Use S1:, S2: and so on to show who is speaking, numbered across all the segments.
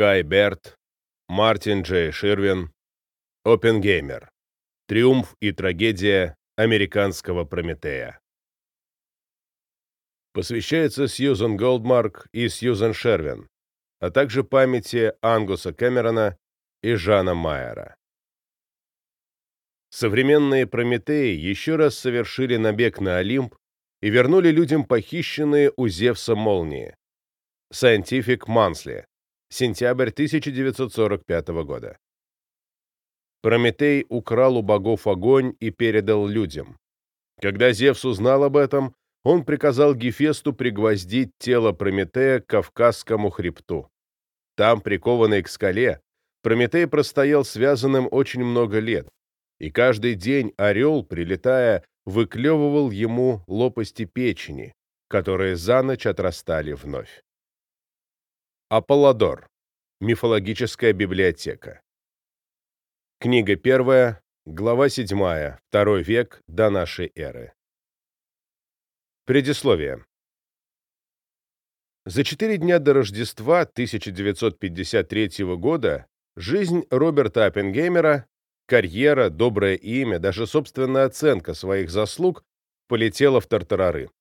S1: Кай Берт, Мартин Джей Ширвин, Оппенгеймер. Триумф и трагедия американского Прометея. Посвящается Сьюзен Голдмарк и Сьюзен Шервин, а также памяти Ангуса Кэмерона и Жана Майера. Современные Прометеи еще раз совершили набег на Олимп и вернули людям похищенные у Зевса молнии. Scientific Monthly. Сентябрь 1945 года. Прометей украл у богов огонь и передал людям. Когда Зевс узнал об этом, он приказал Гефесту пригвоздить тело Прометея к Кавказскому хребту. Там, прикованный к скале, Прометей простоял связанным очень много лет, и каждый день орел, прилетая, выклевывал ему лопасти печени, которые за ночь отрастали вновь. Аполлодор. Мифологическая библиотека. Книга первая, глава седьмая, второй век до нашей эры. Предисловие. За четыре дня до Рождества 1953 года жизнь Роберта Оппенгеймера, карьера, доброе имя, даже собственная оценка своих заслуг полетела в тартарары.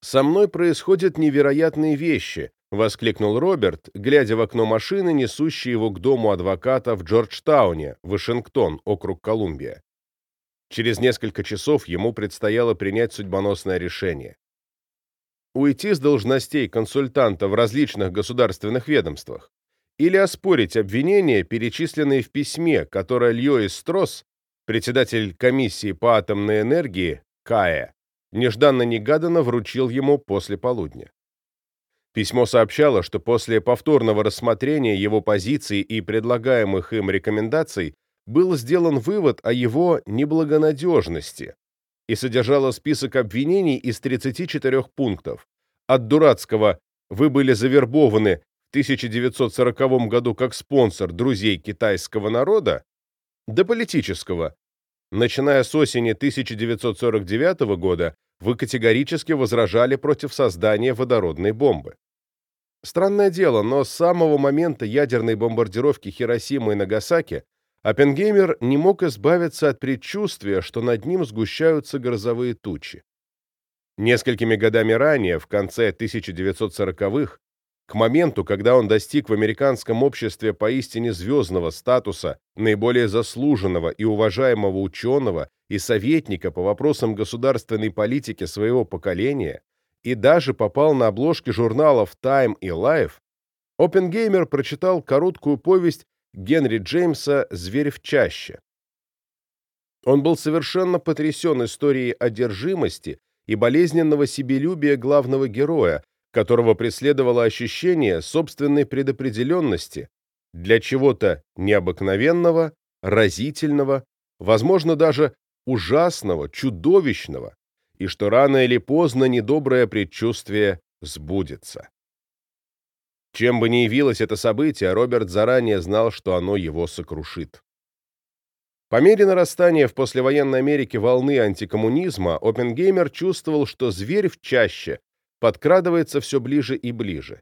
S1: «Со мной происходят невероятные вещи», — воскликнул Роберт, глядя в окно машины, несущей его к дому адвоката в Джорджтауне, Вашингтон, округ Колумбия. Через несколько часов ему предстояло принять судьбоносное решение. Уйти с должностей консультанта в различных государственных ведомствах или оспорить обвинения, перечисленные в письме, которое Льюис Стросс, председатель комиссии по атомной энергии, КАЭ, нежданно-негаданно вручил ему после полудня. Письмо сообщало, что после повторного рассмотрения его позиций и предлагаемых им рекомендаций был сделан вывод о его неблагонадежности и содержало список обвинений из 34 пунктов. От дурацкого «Вы были завербованы в 1940 году как спонсор друзей китайского народа» до политического Начиная с осени 1949 года, вы категорически возражали против создания водородной бомбы. Странное дело, но с самого момента ядерной бомбардировки Хиросимы и Нагасаки Оппенгеймер не мог избавиться от предчувствия, что над ним сгущаются грозовые тучи. Несколькими годами ранее, в конце 1940-х, к моменту, когда он достиг в американском обществе поистине звездного статуса наиболее заслуженного и уважаемого ученого и советника по вопросам государственной политики своего поколения и даже попал на обложки журналов Time и Life, Оппенгеймер прочитал короткую повесть Генри Джеймса «Зверь в чаще». Он был совершенно потрясен историей одержимости и болезненного себелюбия главного героя, которого преследовало ощущение собственной предопределенности для чего-то необыкновенного, разительного, возможно, даже ужасного, чудовищного, и что рано или поздно недоброе предчувствие сбудется. Чем бы ни явилось это событие, Роберт заранее знал, что оно его сокрушит. По мере нарастания в послевоенной Америке волны антикоммунизма, Оппенгеймер чувствовал, что зверь в чаще подкрадывается все ближе и ближе.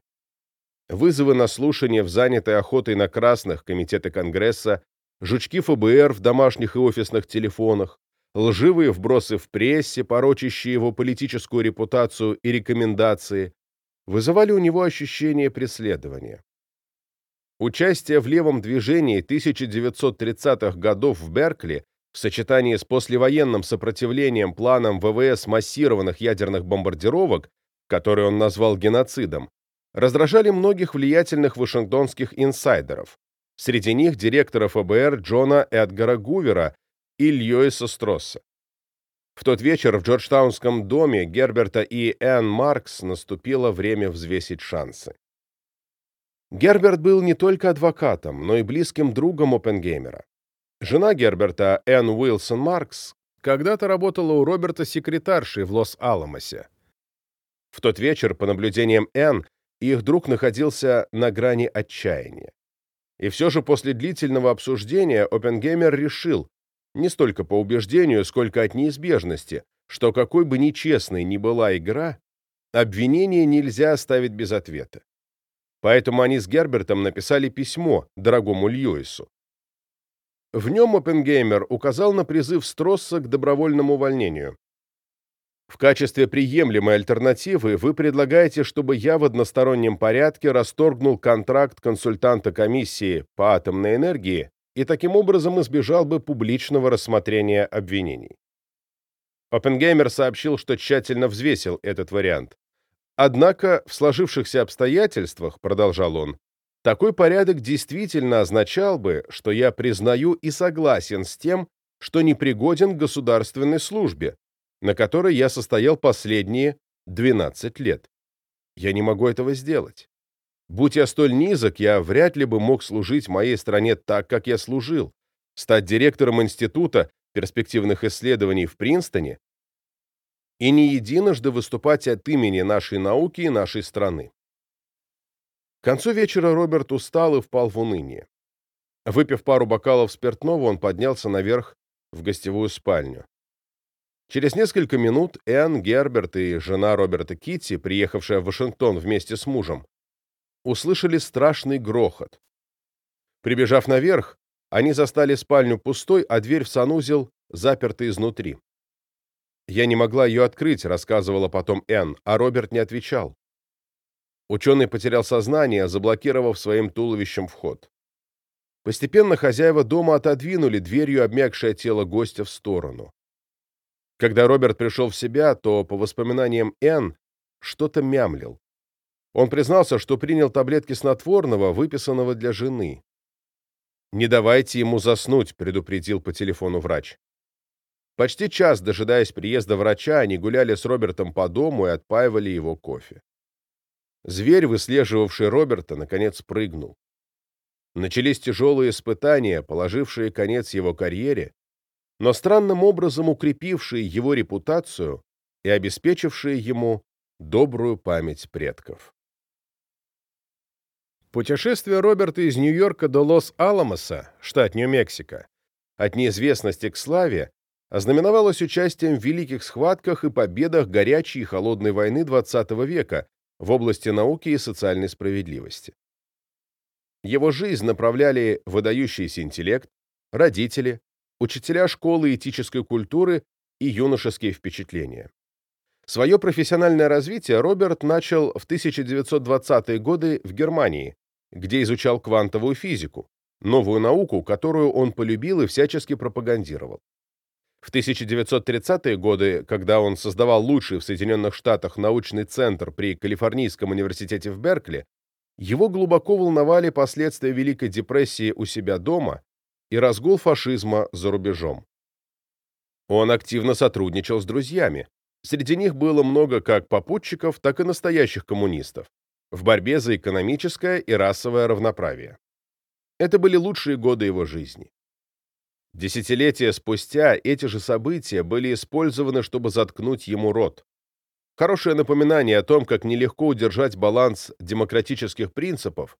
S1: Вызовы на слушание в занятой охотой на красных комитеты Конгресса, жучки ФБР в домашних и офисных телефонах, лживые вбросы в прессе, порочащие его политическую репутацию и рекомендации, вызывали у него ощущение преследования. Участие в левом движении 1930-х годов в Беркли в сочетании с послевоенным сопротивлением планам ВВС массированных ядерных бомбардировок который он назвал геноцидом, раздражали многих влиятельных вашингтонских инсайдеров, среди них директора ФБР Джона Эдгара Гувера и Льюиса Стросса. В тот вечер в Джорджтаунском доме Герберта и Энн Маркс наступило время взвесить шансы. Герберт был не только адвокатом, но и близким другом Оппенгеймера. Жена Герберта, Энн Уилсон Маркс, когда-то работала у Роберта секретаршей в Лос-Аламосе. В тот вечер, по наблюдениям Энн, их друг находился на грани отчаяния. И все же после длительного обсуждения Оппенгеймер решил, не столько по убеждению, сколько от неизбежности, что какой бы нечестной ни была игра, обвинение нельзя оставить без ответа. Поэтому они с Гербертом написали письмо дорогому Льюису. В нем Оппенгеймер указал на призыв Стросса к добровольному увольнению. В качестве приемлемой альтернативы вы предлагаете, чтобы я в одностороннем порядке расторгнул контракт консультанта комиссии по атомной энергии и таким образом избежал бы публичного рассмотрения обвинений. Оппенгеймер сообщил, что тщательно взвесил этот вариант. Однако в сложившихся обстоятельствах, продолжал он, такой порядок действительно означал бы, что я признаю и согласен с тем, что непригоден к государственной службе, на которой я состоял последние 12 лет. Я не могу этого сделать. Будь я столь низок, я вряд ли бы мог служить моей стране так, как я служил, стать директором Института перспективных исследований в Принстоне и не единожды выступать от имени нашей науки и нашей страны. К концу вечера Роберт устал и впал в уныние. Выпив пару бокалов спиртного, он поднялся наверх в гостевую спальню. Через несколько минут Энн, Герберт и жена Роберта Китти, приехавшая в Вашингтон вместе с мужем, услышали страшный грохот. Прибежав наверх, они застали спальню пустой, а дверь в санузел заперта изнутри. «Я не могла ее открыть», — рассказывала потом Энн, а Роберт не отвечал. Ученый потерял сознание, заблокировав своим туловищем вход. Постепенно хозяева дома отодвинули дверью обмякшее тело гостя в сторону. Когда Роберт пришел в себя, то, по воспоминаниям Энн, что-то мямлил. Он признался, что принял таблетки снотворного, выписанного для жены. «Не давайте ему заснуть», — предупредил по телефону врач. Почти час, дожидаясь приезда врача, они гуляли с Робертом по дому и отпаивали его кофе. Зверь, выслеживавший Роберта, наконец прыгнул. Начались тяжелые испытания, положившие конец его карьере, но странным образом укрепившие его репутацию и обеспечившие ему добрую память предков. Путешествие Роберта из Нью-Йорка до Лос-Аламоса, штат Нью-Мексико, от неизвестности к славе, ознаменовалось участием в великих схватках и победах горячей и холодной войны XX века в области науки и социальной справедливости. Его жизнь направляли выдающийся интеллект, родители, учителя школы этической культуры и юношеские впечатления. Свое профессиональное развитие Роберт начал в 1920-е годы в Германии, где изучал квантовую физику, новую науку, которую он полюбил и всячески пропагандировал. В 1930-е годы, когда он создавал лучший в Соединенных Штатах научный центр при Калифорнийском университете в Беркли, его глубоко волновали последствия Великой депрессии у себя дома и разгул фашизма за рубежом. Он активно сотрудничал с друзьями, Среди них было много как попутчиков, так и настоящих коммунистов в борьбе за экономическое и расовое равноправие. Это были лучшие годы его жизни. Десятилетия спустя эти же события были использованы, чтобы заткнуть ему рот. Хорошее напоминание о том, как нелегко удержать баланс демократических принципов,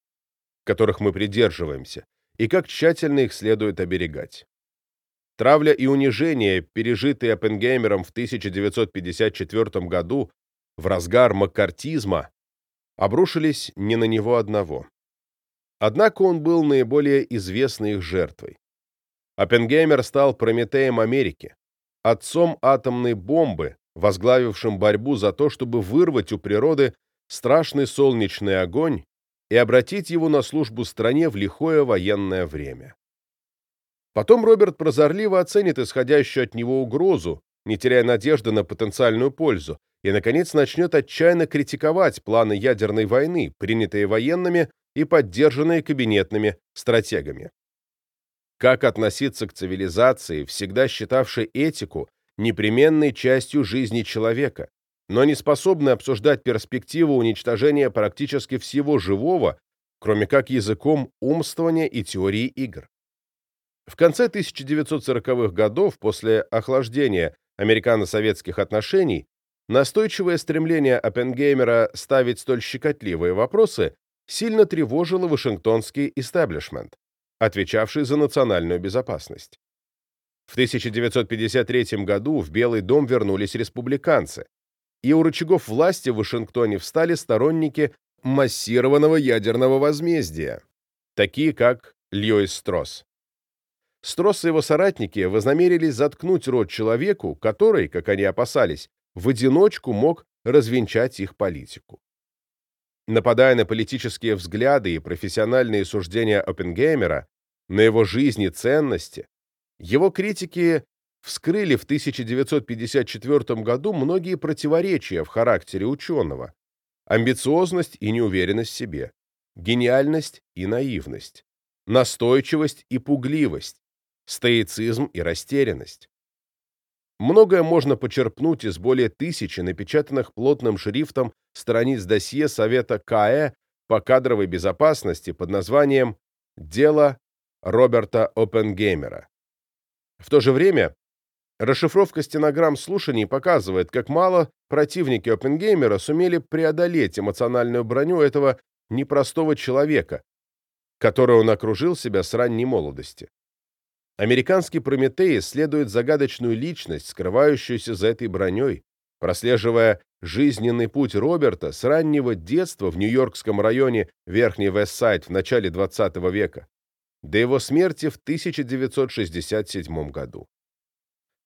S1: которых мы придерживаемся, и как тщательно их следует оберегать. Травля и унижение, пережитые Оппенгеймером в 1954 году в разгар маккартизма, обрушились не на него одного. Однако он был наиболее известной их жертвой. Оппенгеймер стал Прометеем Америки, отцом атомной бомбы, возглавившим борьбу за то, чтобы вырвать у природы страшный солнечный огонь и обратить его на службу стране в лихое военное время. Потом Роберт прозорливо оценит исходящую от него угрозу, не теряя надежды на потенциальную пользу, и, наконец, начнет отчаянно критиковать планы ядерной войны, принятые военными и поддержанные кабинетными стратегами. Как относиться к цивилизации, всегда считавшей этику непременной частью жизни человека, но не способной обсуждать перспективу уничтожения практически всего живого, кроме как языком умствования и теории игр. В конце 1940-х годов, после охлаждения американо-советских отношений, настойчивое стремление Оппенгеймера ставить столь щекотливые вопросы сильно тревожило Вашингтонский истеблишмент, отвечавший за национальную безопасность. В 1953 году в Белый дом вернулись республиканцы, и у рычагов власти в Вашингтоне встали сторонники массированного ядерного возмездия, такие как Льюис Стросс. Стросс и его соратники вознамерились заткнуть рот человеку, который, как они опасались, в одиночку мог развенчать их политику. Нападая на политические взгляды и профессиональные суждения Оппенгеймера, на его жизнь ценности, его критики вскрыли в 1954 году многие противоречия в характере ученого, амбициозность и неуверенность в себе, гениальность и наивность, настойчивость и пугливость, стоицизм и растерянность. Многое можно почерпнуть из более тысячи напечатанных плотным шрифтом страниц досье Совета КАЭ по кадровой безопасности под названием «Дело Роберта Оппенгеймера». В то же время расшифровка стенограмм слушаний показывает, как мало противники Оппенгеймера сумели преодолеть эмоциональную броню этого непростого человека, которой он окружил себя с ранней молодости. Американский Прометей исследует загадочную личность, скрывающуюся за этой броней, прослеживая жизненный путь Роберта с раннего детства в нью-йоркском районе Верхний Вестсайд в начале XX века до его смерти в 1967 году.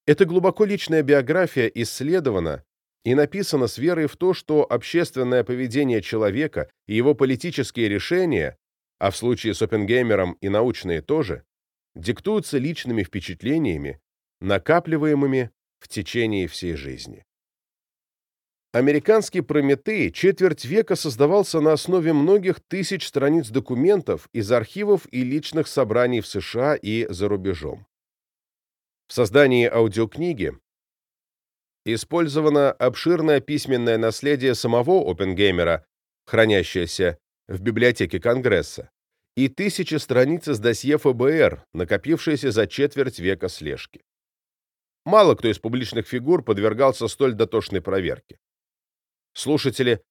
S1: Эта глубоко личная биография исследована и написана с верой в то, что общественное поведение человека и его политические решения, а в случае с Оппенгеймером и научные тоже, диктуются личными впечатлениями, накапливаемыми в течение всей жизни. Американский Прометей четверть века создавался на основе многих тысяч страниц документов из архивов и личных собраний в США и за рубежом. В создании аудиокниги использовано обширное письменное наследие самого Оппенгеймера, хранящееся в библиотеке Конгресса, и тысячи страниц из досье ФБР, накопившиеся за четверть века слежки. Мало кто из публичных фигур подвергался столь дотошной проверке. Слушатели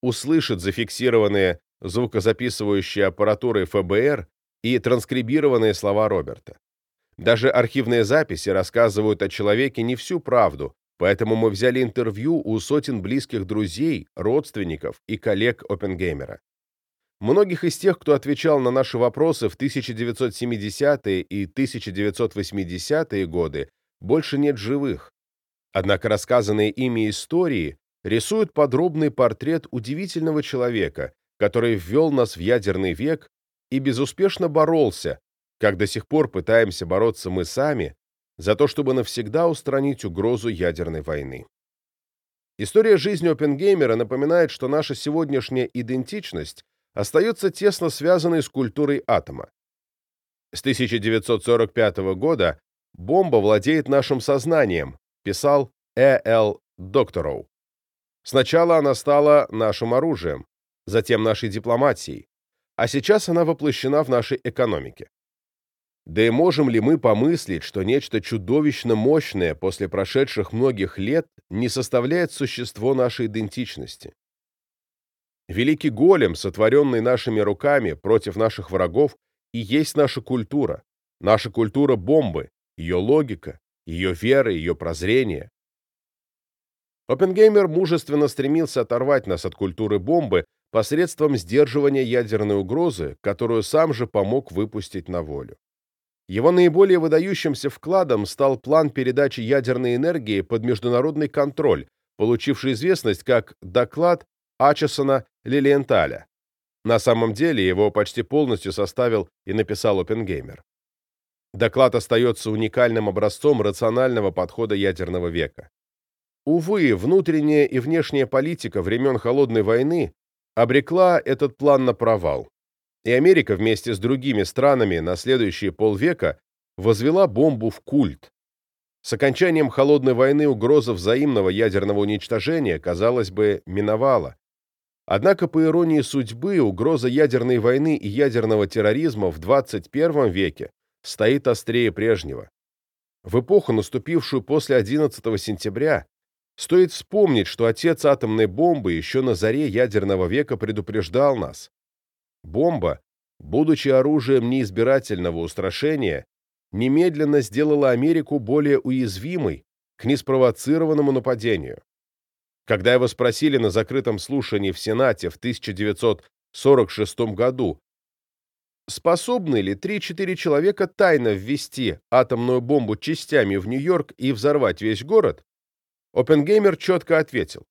S1: услышат зафиксированные звукозаписывающие аппаратурой ФБР и транскрибированные слова Роберта. Даже архивные записи рассказывают о человеке не всю правду, поэтому мы взяли интервью у сотен близких друзей, родственников и коллег Оппенгеймера. Многих из тех, кто отвечал на наши вопросы в 1970-е и 1980-е годы, больше нет живых. Однако рассказанные ими истории рисуют подробный портрет удивительного человека, который ввел нас в ядерный век и безуспешно боролся, как до сих пор пытаемся бороться мы сами, за то, чтобы навсегда устранить угрозу ядерной войны. История жизни Оппенгеймера напоминает, что наша сегодняшняя идентичность остается тесно связанной с культурой атома. С 1945 года бомба владеет нашим сознанием, писал Э. Л. Доктороу. Сначала она стала нашим оружием, затем нашей дипломатией, а сейчас она воплощена в нашей экономике. Да и можем ли мы помыслить, что нечто чудовищно мощное после прошедших многих лет не составляет существо нашей идентичности? Великий голем, сотворенный нашими руками против наших врагов, и есть наша культура, наша культура бомбы, ее логика, ее вера, ее прозрение. Оппенгеймер мужественно стремился оторвать нас от культуры бомбы посредством сдерживания ядерной угрозы, которую сам же помог выпустить на волю. Его наиболее выдающимся вкладом стал план передачи ядерной энергии под международный контроль, получивший известность как «Доклад Ачесона Лилиенталя. На самом деле его почти полностью составил и написал Оппенгеймер. Доклад остается уникальным образцом рационального подхода ядерного века. Увы, внутренняя и внешняя политика времен Холодной войны обрекла этот план на провал, и Америка вместе с другими странами на следующие полвека возвела бомбу в культ. С окончанием Холодной войны угроза взаимного ядерного уничтожения, казалось бы, миновала, Однако, по иронии судьбы, угроза ядерной войны и ядерного терроризма в 21 веке стоит острее прежнего. В эпоху, наступившую после 11 сентября, стоит вспомнить, что отец атомной бомбы еще на заре ядерного века предупреждал нас. Бомба, будучи оружием неизбирательного устрашения, немедленно сделала Америку более уязвимой к неспровоцированному нападению. Когда его спросили на закрытом слушании в Сенате в 1946 году, способны ли 3-4 человека тайно ввести атомную бомбу частями в Нью-Йорк и взорвать весь город, Оппенгеймер четко ответил,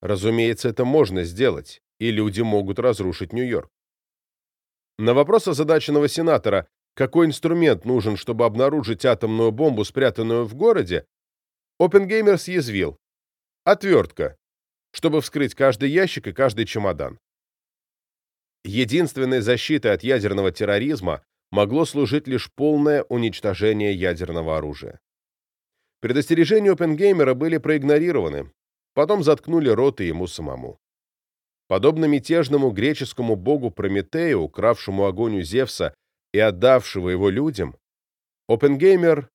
S1: разумеется, это можно сделать, и люди могут разрушить Нью-Йорк. На вопрос озадаченного сенатора, какой инструмент нужен, чтобы обнаружить атомную бомбу, спрятанную в городе, Оппенгеймер съязвил. Отвертка, чтобы вскрыть каждый ящик и каждый чемодан. Единственной защитой от ядерного терроризма могло служить лишь полное уничтожение ядерного оружия. Предостережения Оппенгеймера были проигнорированы, потом заткнули рот и ему самому. Подобно мятежному греческому богу Прометею, укравшему огонь Зевса и отдавшего его людям, Оппенгеймер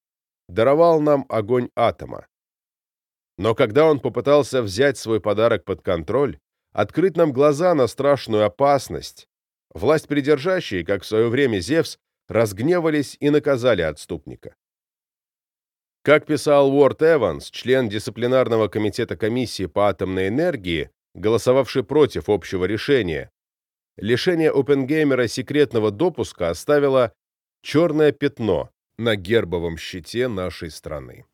S1: даровал нам огонь атома. Но когда он попытался взять свой подарок под контроль, открыть нам глаза на страшную опасность, власть придержащие, как в свое время Зевс, разгневались и наказали отступника. Как писал Уорд Эванс, член дисциплинарного комитета комиссии по атомной энергии, голосовавший против общего решения, лишение Оппенгеймера секретного допуска оставило черное пятно на гербовом щите нашей страны.